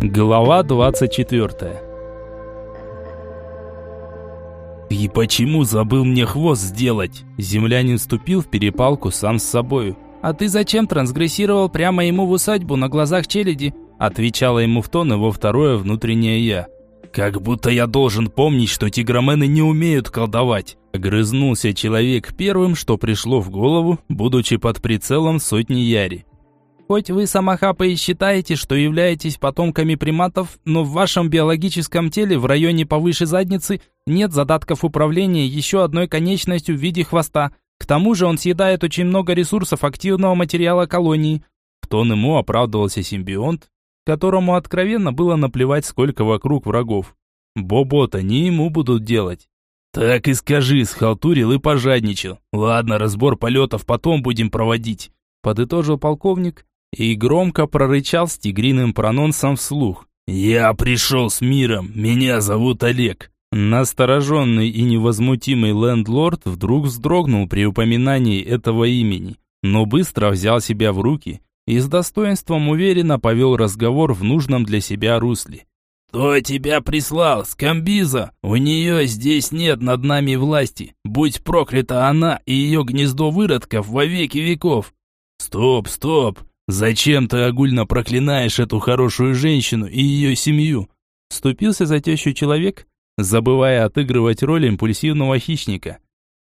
Глава 24 «И почему забыл мне хвост сделать?» Землянин вступил в перепалку сам с собою. «А ты зачем трансгрессировал прямо ему в усадьбу на глазах челяди?» Отвечала ему в тон его второе внутреннее «я». «Как будто я должен помнить, что тигромены не умеют колдовать!» Грызнулся человек первым, что пришло в голову, будучи под прицелом сотни яри. Хоть вы, самохапы, и считаете, что являетесь потомками приматов, но в вашем биологическом теле в районе повыше задницы нет задатков управления еще одной конечностью в виде хвоста. К тому же он съедает очень много ресурсов активного материала колонии. В тон ему оправдывался симбионт, которому откровенно было наплевать, сколько вокруг врагов. Бобот они ему будут делать. «Так и скажи, схалтурил и пожадничал. Ладно, разбор полетов потом будем проводить», подытожил полковник и громко прорычал с тигриным прононсом вслух. «Я пришел с миром, меня зовут Олег». Настороженный и невозмутимый лендлорд вдруг вздрогнул при упоминании этого имени, но быстро взял себя в руки и с достоинством уверенно повел разговор в нужном для себя русле. «Кто тебя прислал, Скамбиза? У нее здесь нет над нами власти. Будь проклята она и ее гнездо выродков во веки веков». «Стоп, стоп! «Зачем ты огульно проклинаешь эту хорошую женщину и ее семью?» Вступился за тещу человек, забывая отыгрывать роль импульсивного хищника.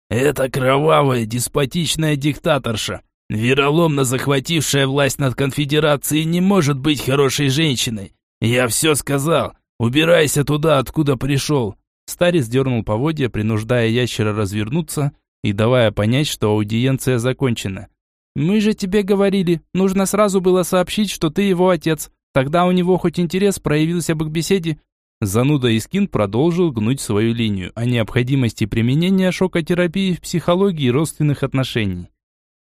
«Это кровавая, деспотичная диктаторша, вероломно захватившая власть над конфедерацией, не может быть хорошей женщиной. Я все сказал. Убирайся туда, откуда пришел». Старец дернул поводья, принуждая ящера развернуться и давая понять, что аудиенция закончена. «Мы же тебе говорили, нужно сразу было сообщить, что ты его отец. Тогда у него хоть интерес проявился бы к беседе». Зануда Искин продолжил гнуть свою линию о необходимости применения шокотерапии в психологии родственных отношений.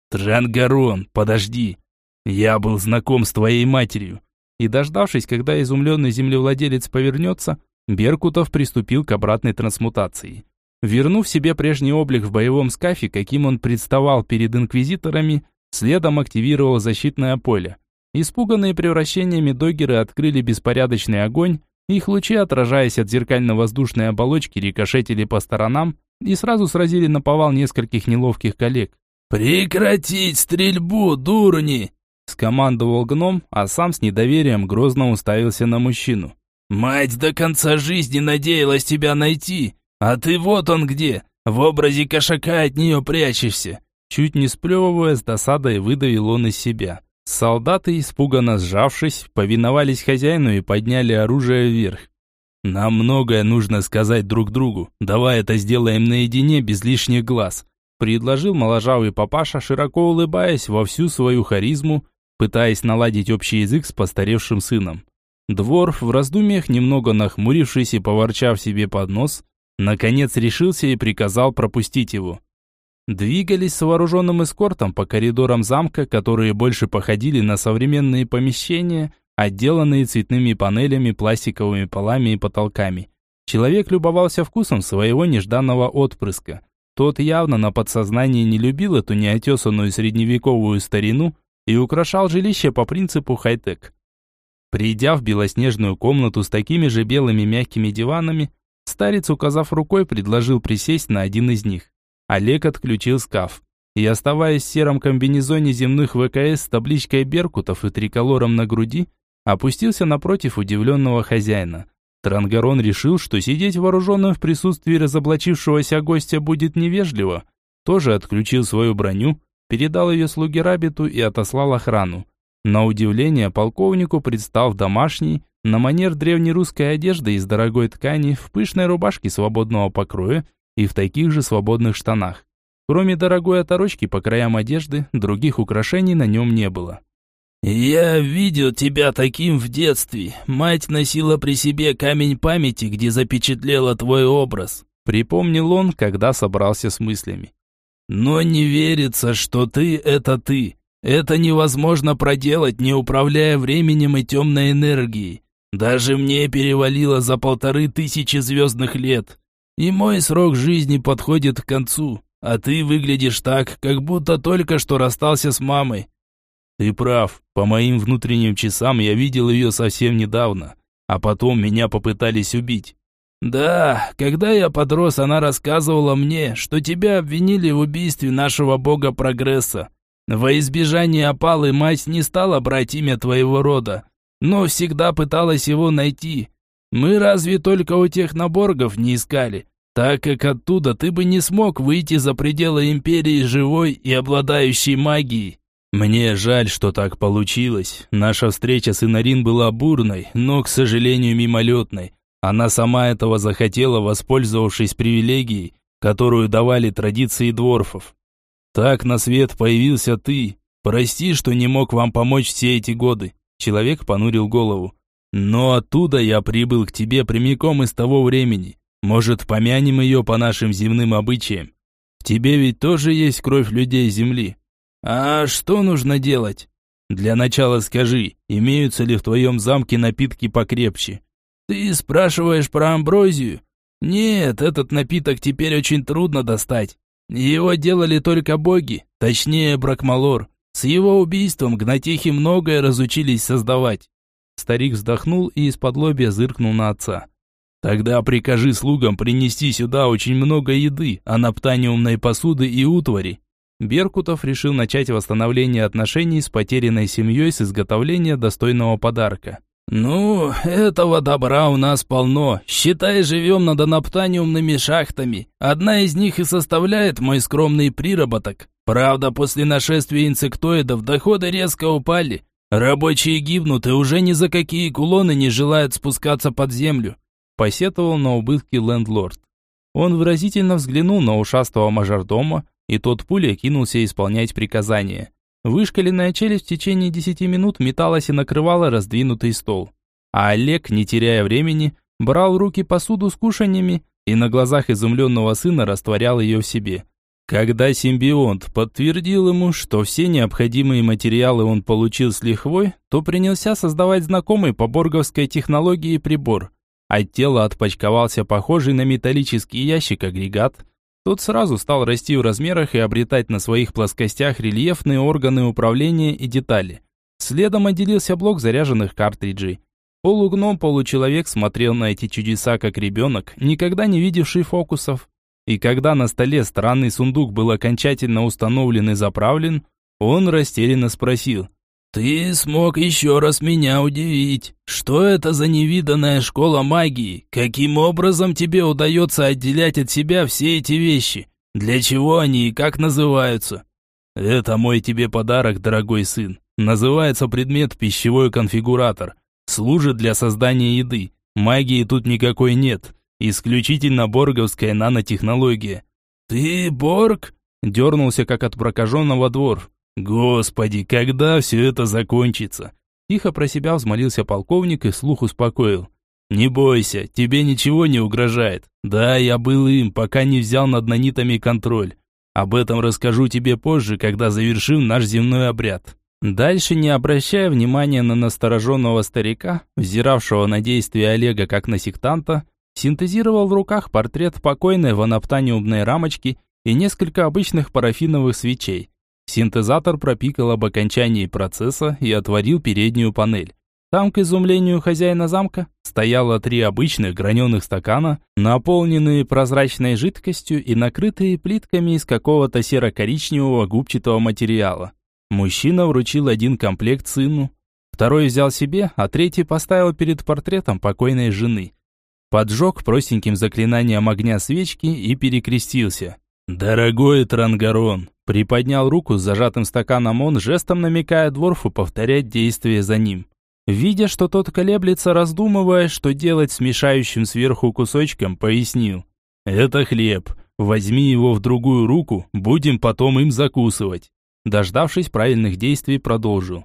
«Трангарон, подожди! Я был знаком с твоей матерью!» И дождавшись, когда изумленный землевладелец повернется, Беркутов приступил к обратной трансмутации. Вернув себе прежний облик в боевом скафе, каким он представал перед инквизиторами, Следом активировал защитное поле. Испуганные превращениями догеры открыли беспорядочный огонь, их лучи, отражаясь от зеркально-воздушной оболочки, рикошетили по сторонам и сразу сразили на повал нескольких неловких коллег. «Прекратить стрельбу, дурни!» скомандовал гном, а сам с недоверием грозно уставился на мужчину. «Мать до конца жизни надеялась тебя найти, а ты вот он где, в образе кошака от нее прячешься. Чуть не сплевывая с досадой, выдавил он из себя. Солдаты, испуганно сжавшись, повиновались хозяину и подняли оружие вверх. «Нам многое нужно сказать друг другу. Давай это сделаем наедине, без лишних глаз», предложил моложавый папаша, широко улыбаясь во всю свою харизму, пытаясь наладить общий язык с постаревшим сыном. Дворф, в раздумьях немного нахмурившись и поворчав себе под нос, наконец решился и приказал пропустить его. Двигались с вооруженным эскортом по коридорам замка, которые больше походили на современные помещения, отделанные цветными панелями, пластиковыми полами и потолками. Человек любовался вкусом своего нежданного отпрыска. Тот явно на подсознании не любил эту неотесанную средневековую старину и украшал жилище по принципу хай-тек. Придя в белоснежную комнату с такими же белыми мягкими диванами, старец, указав рукой, предложил присесть на один из них. Олег отключил скаф. И оставаясь в сером комбинезоне земных ВКС с табличкой Беркутов и триколором на груди, опустился напротив удивленного хозяина. Трангарон решил, что сидеть вооруженным в присутствии разоблачившегося гостя будет невежливо. Тоже отключил свою броню, передал ее слуге Рабиту и отослал охрану. На удивление полковнику предстал в домашней, на манер древнерусской одежды из дорогой ткани, в пышной рубашке свободного покроя и в таких же свободных штанах. Кроме дорогой оторочки по краям одежды, других украшений на нем не было. «Я видел тебя таким в детстве. Мать носила при себе камень памяти, где запечатлела твой образ», припомнил он, когда собрался с мыслями. «Но не верится, что ты — это ты. Это невозможно проделать, не управляя временем и темной энергией. Даже мне перевалило за полторы тысячи звездных лет. И мой срок жизни подходит к концу, а ты выглядишь так, как будто только что расстался с мамой. Ты прав, по моим внутренним часам я видел ее совсем недавно. а потом меня попытались убить. Да, когда я подрос, она рассказывала мне, что тебя обвинили в убийстве нашего бога прогресса. Во избежание опалы мать не стала брать имя твоего рода, но всегда пыталась его найти. Мы разве только у тех наборгов не искали, так как оттуда ты бы не смог выйти за пределы империи живой и обладающей магией. Мне жаль, что так получилось. Наша встреча с Инарин была бурной, но, к сожалению, мимолетной. Она сама этого захотела, воспользовавшись привилегией, которую давали традиции дворфов. Так на свет появился ты. Прости, что не мог вам помочь все эти годы. Человек понурил голову. Но оттуда я прибыл к тебе прямиком из того времени. Может, помянем ее по нашим земным обычаям? В тебе ведь тоже есть кровь людей земли. А что нужно делать? Для начала скажи, имеются ли в твоем замке напитки покрепче? Ты спрашиваешь про амброзию? Нет, этот напиток теперь очень трудно достать. Его делали только боги, точнее Бракмалор. С его убийством гнатихи многое разучились создавать. Старик вздохнул и из-под лобья зыркнул на отца. Тогда прикажи слугам принести сюда очень много еды, анаптаниумной посуды и утвари. Беркутов решил начать восстановление отношений с потерянной семьей с изготовления достойного подарка. «Ну, этого добра у нас полно. Считай, живем над анаптаниумными шахтами. Одна из них и составляет мой скромный приработок. Правда, после нашествия инсектоидов доходы резко упали. Рабочие гибнут и уже ни за какие кулоны не желают спускаться под землю», посетовал на убытки лендлорд. Он выразительно взглянул на ушастого мажордома, и тот пулей кинулся исполнять приказания. Вышкаленная челюсть в течение десяти минут металась и накрывала раздвинутый стол. А Олег, не теряя времени, брал в руки посуду с кушаньями и на глазах изумленного сына растворял ее в себе. Когда симбионт подтвердил ему, что все необходимые материалы он получил с лихвой, то принялся создавать знакомый по борговской технологии прибор. От тела отпочковался похожий на металлический ящик агрегат, тот сразу стал расти в размерах и обретать на своих плоскостях рельефные органы управления и детали. Следом отделился блок заряженных картриджей. Полугном, получеловек смотрел на эти чудеса как ребенок, никогда не видевший фокусов. И когда на столе странный сундук был окончательно установлен и заправлен, он растерянно спросил – «Ты смог еще раз меня удивить. Что это за невиданная школа магии? Каким образом тебе удается отделять от себя все эти вещи? Для чего они и как называются?» «Это мой тебе подарок, дорогой сын. Называется предмет пищевой конфигуратор. Служит для создания еды. Магии тут никакой нет. Исключительно борговская нанотехнология». «Ты борг?» Дернулся, как от прокаженного двор. «Господи, когда все это закончится?» Тихо про себя взмолился полковник и слух успокоил. «Не бойся, тебе ничего не угрожает. Да, я был им, пока не взял над нанитами контроль. Об этом расскажу тебе позже, когда завершим наш земной обряд». Дальше, не обращая внимания на настороженного старика, взиравшего на действия Олега как на сектанта, синтезировал в руках портрет покойной в анаптаниумной рамочке и несколько обычных парафиновых свечей. Синтезатор пропикал об окончании процесса и отворил переднюю панель. Там, к изумлению хозяина замка, стояло три обычных граненых стакана, наполненные прозрачной жидкостью и накрытые плитками из какого-то серо-коричневого губчатого материала. Мужчина вручил один комплект сыну, второй взял себе, а третий поставил перед портретом покойной жены. Поджег простеньким заклинанием огня свечки и перекрестился. «Дорогой Трангарон, Приподнял руку с зажатым стаканом он, жестом намекая Дворфу повторять действия за ним. Видя, что тот колеблется, раздумывая, что делать с мешающим сверху кусочком, пояснил. «Это хлеб. Возьми его в другую руку, будем потом им закусывать». Дождавшись правильных действий, продолжил.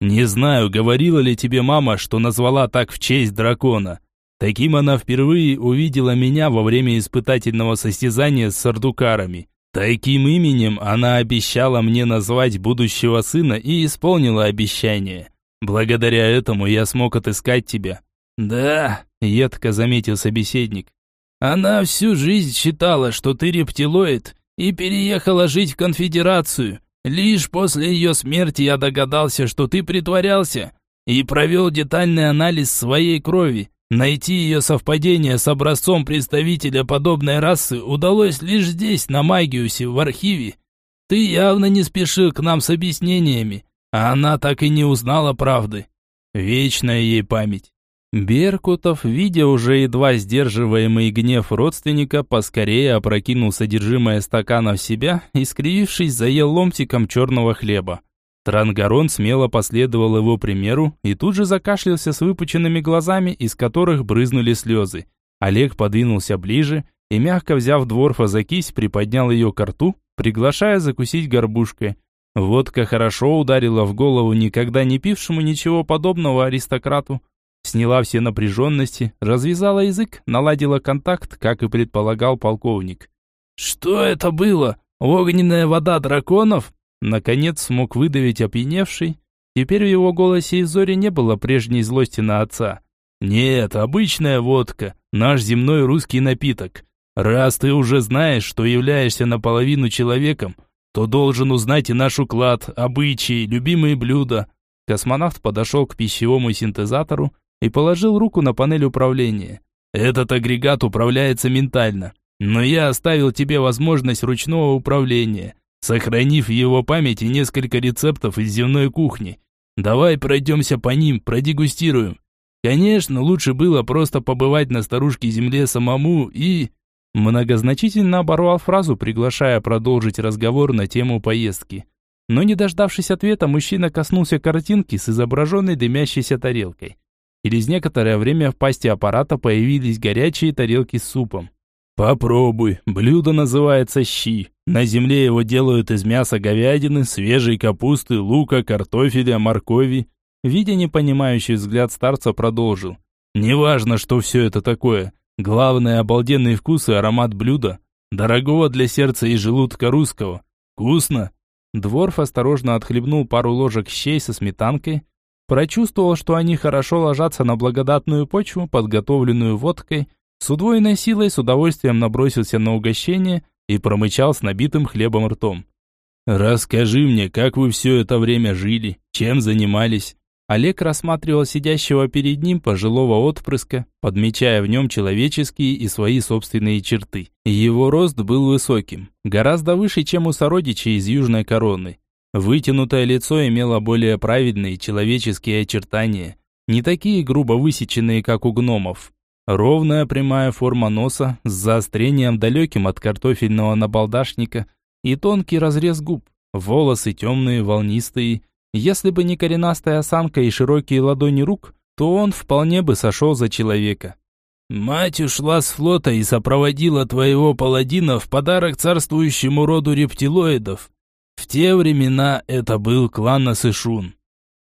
«Не знаю, говорила ли тебе мама, что назвала так в честь дракона. Таким она впервые увидела меня во время испытательного состязания с сардукарами. Таким именем она обещала мне назвать будущего сына и исполнила обещание. Благодаря этому я смог отыскать тебя. Да, едко заметил собеседник. Она всю жизнь считала, что ты рептилоид, и переехала жить в конфедерацию. Лишь после ее смерти я догадался, что ты притворялся. и провел детальный анализ своей крови. Найти ее совпадение с образцом представителя подобной расы удалось лишь здесь, на Магиусе, в архиве. Ты явно не спешил к нам с объяснениями, а она так и не узнала правды. Вечная ей память. Беркутов, видя уже едва сдерживаемый гнев родственника, поскорее опрокинул содержимое стакана в себя и, скривившись, заел ломтиком черного хлеба. Трангарон смело последовал его примеру и тут же закашлялся с выпученными глазами, из которых брызнули слезы. Олег подвинулся ближе и, мягко взяв дворфа за кисть, приподнял ее к рту, приглашая закусить горбушкой. Водка хорошо ударила в голову никогда не пившему ничего подобного аристократу. Сняла все напряженности, развязала язык, наладила контакт, как и предполагал полковник. «Что это было? Огненная вода драконов?» Наконец смог выдавить опьяневший. Теперь в его голосе и Зоре не было прежней злости на отца. «Нет, обычная водка, наш земной русский напиток. Раз ты уже знаешь, что являешься наполовину человеком, то должен узнать и наш уклад, обычаи, любимые блюда». Космонавт подошел к пищевому синтезатору и положил руку на панель управления. «Этот агрегат управляется ментально, но я оставил тебе возможность ручного управления сохранив в его памяти несколько рецептов из земной кухни. Давай пройдемся по ним, продегустируем. Конечно, лучше было просто побывать на старушке земле самому и... Многозначительно оборвал фразу, приглашая продолжить разговор на тему поездки. Но не дождавшись ответа, мужчина коснулся картинки с изображенной дымящейся тарелкой. Через некоторое время в пасти аппарата появились горячие тарелки с супом. «Попробуй, блюдо называется щи. На земле его делают из мяса говядины, свежей капусты, лука, картофеля, моркови. Видя непонимающий взгляд старца, продолжил. Неважно, что все это такое. Главное, обалденный вкус и аромат блюда. Дорогого для сердца и желудка русского. Вкусно. Дворф осторожно отхлебнул пару ложек щей со сметанкой, прочувствовал, что они хорошо ложатся на благодатную почву, подготовленную водкой, с удвоенной силой с удовольствием набросился на угощение – и промычал с набитым хлебом ртом. «Расскажи мне, как вы все это время жили, чем занимались?» Олег рассматривал сидящего перед ним пожилого отпрыска, подмечая в нем человеческие и свои собственные черты. Его рост был высоким, гораздо выше, чем у сородичей из Южной Короны. Вытянутое лицо имело более праведные человеческие очертания, не такие грубо высеченные, как у гномов. Ровная прямая форма носа с заострением далеким от картофельного набалдашника и тонкий разрез губ, волосы темные, волнистые. Если бы не коренастая осанка и широкие ладони рук, то он вполне бы сошел за человека. «Мать ушла с флота и сопроводила твоего паладина в подарок царствующему роду рептилоидов. В те времена это был клан Насышун.